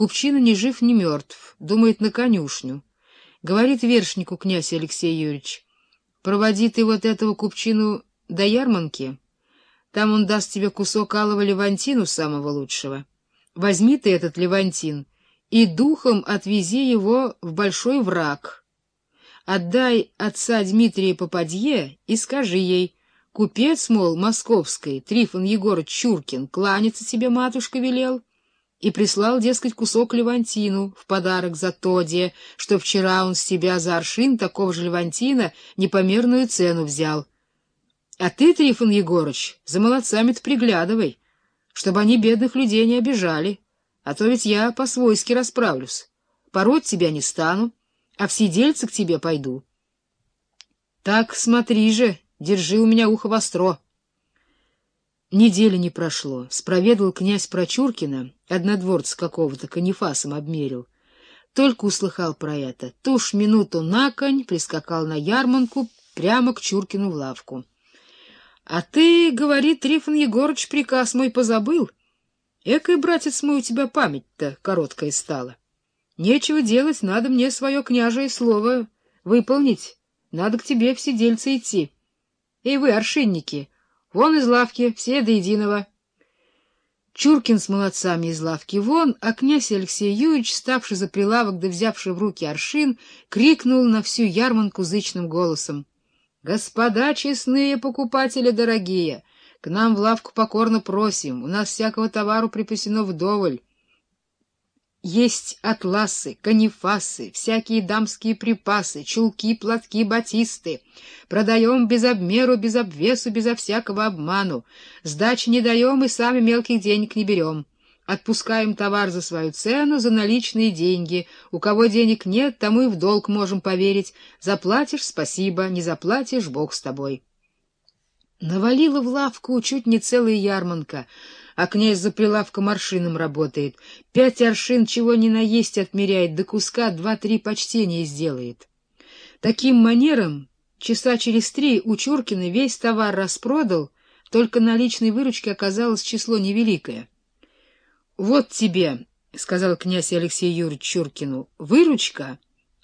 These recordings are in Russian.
Купчина ни жив, ни мертв, думает на конюшню. Говорит вершнику князь Алексей Юрьевич, проводи ты вот этого купчину до ярманки, там он даст тебе кусок алого левантину самого лучшего. Возьми ты этот левантин и духом отвези его в большой враг. Отдай отца Дмитрия Попадье и скажи ей, купец, мол, московской, Трифон Егорыч Чуркин, кланяться тебе матушка велел, и прислал, дескать, кусок левантину в подарок за то, де, что вчера он с тебя за аршин такого же левантина непомерную цену взял. А ты, Трифон Егорыч, за молодцами-то приглядывай, чтобы они бедных людей не обижали, а то ведь я по-свойски расправлюсь. Пороть тебя не стану, а в сидельце к тебе пойду. Так смотри же, держи у меня ухо востро. Недели не прошло. Спроведал князь Прочуркина, однодворца какого-то, канифасом обмерил. Только услыхал про это, тушь минуту на конь прискакал на ярманку прямо к Чуркину в лавку. — А ты, — говорит Трифон Егорыч, — приказ мой позабыл. Экой, братец мой, у тебя память-то короткая стала. Нечего делать, надо мне свое княжее слово выполнить. Надо к тебе в сидельце идти. И вы, аршинники, — Вон из лавки, все до единого. Чуркин с молодцами из лавки вон, а князь Алексей Юрьевич, ставший за прилавок да взявший в руки аршин, крикнул на всю ярманку зычным голосом. — Господа честные покупатели дорогие, к нам в лавку покорно просим, у нас всякого товару припасено вдоволь. Есть атласы, канифасы, всякие дамские припасы, чулки, платки, батисты. Продаем без обмеру, без обвесу, безо всякого обману. Сдачи не даем и сами мелких денег не берем. Отпускаем товар за свою цену, за наличные деньги. У кого денег нет, тому и в долг можем поверить. Заплатишь — спасибо, не заплатишь — Бог с тобой. Навалила в лавку чуть не целая ярманка — а князь за прилавком аршином работает. Пять аршин чего ни наесть отмеряет, до куска два-три почтения сделает. Таким манером часа через три у Чуркина весь товар распродал, только наличной выручки оказалось число невеликое. — Вот тебе, — сказал князь Алексей Юрьевич Чуркину, — выручка,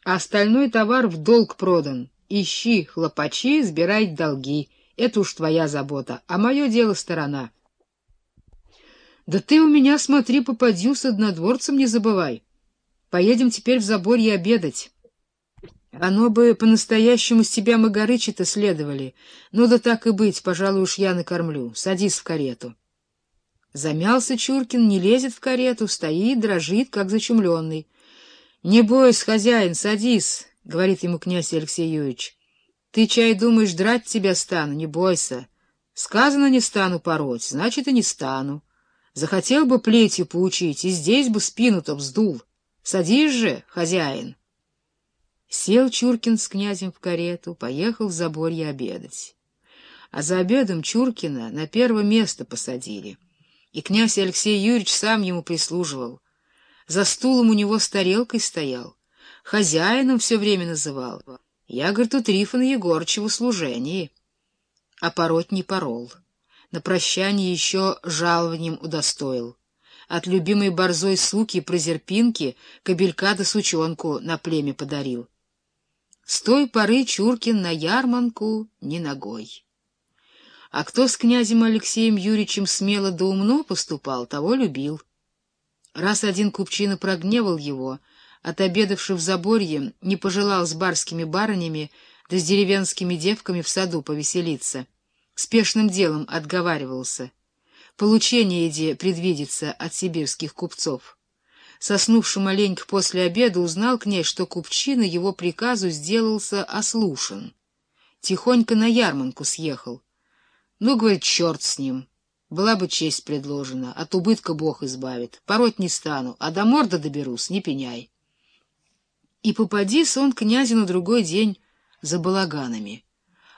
а остальной товар в долг продан. Ищи, хлопачи, сбирай долги. Это уж твоя забота, а мое дело сторона. Да ты у меня, смотри, попадью с однодворцем не забывай. Поедем теперь в Заборье обедать. Оно бы по-настоящему с тебя Магарычи-то следовали. Ну да так и быть, пожалуй, уж я накормлю. Садись в карету. Замялся Чуркин, не лезет в карету, стоит, дрожит, как зачумленный. — Не бойся, хозяин, садись, — говорит ему князь Алексей Юрьевич. — Ты, чай, думаешь, драть тебя стану, не бойся. Сказано, не стану пороть, значит, и не стану. Захотел бы плетью поучить, и здесь бы спину-то вздул. Садись же, хозяин. Сел Чуркин с князем в карету, поехал в Заборье обедать. А за обедом Чуркина на первое место посадили, и князь Алексей Юрьевич сам ему прислуживал. За стулом у него с тарелкой стоял, хозяином все время называл. Я, говорит, у Трифона Егорыча в услужении. А пороть не порол на прощание еще жалованием удостоил. От любимой борзой суки прозерпинки кобелька да сучонку на племя подарил. С той поры Чуркин на ярманку ни ногой. А кто с князем Алексеем Юрьевичем смело да умно поступал, того любил. Раз один купчина прогневал его, отобедавши в заборье, не пожелал с барскими барынями да с деревенскими девками в саду повеселиться — спешным делом отговаривался. Получение иди предвидится от сибирских купцов. Соснувши маленько после обеда, узнал князь, что купчина его приказу сделался ослушан. Тихонько на ярманку съехал. Ну, говорит, черт с ним. Была бы честь предложена, от убытка Бог избавит. Пороть не стану, а до морда доберусь, не пеняй. И попади сон князю на другой день за балаганами.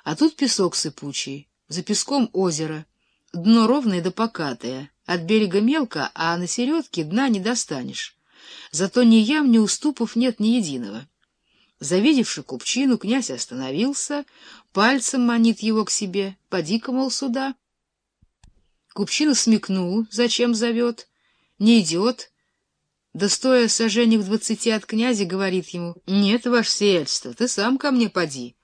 А тут песок сыпучий, за песком озеро. Дно ровное да покатое, от берега мелко, а на середке дна не достанешь. Зато ни ям, ни уступов нет ни единого. Завидевши купчину, князь остановился, пальцем манит его к себе, поди-ка, мол, сюда. Купчина смекнул, зачем зовет, не идет, да стоя сожжениях в двадцати от князя, говорит ему, «Нет, ваше сиятельство, ты сам ко мне поди».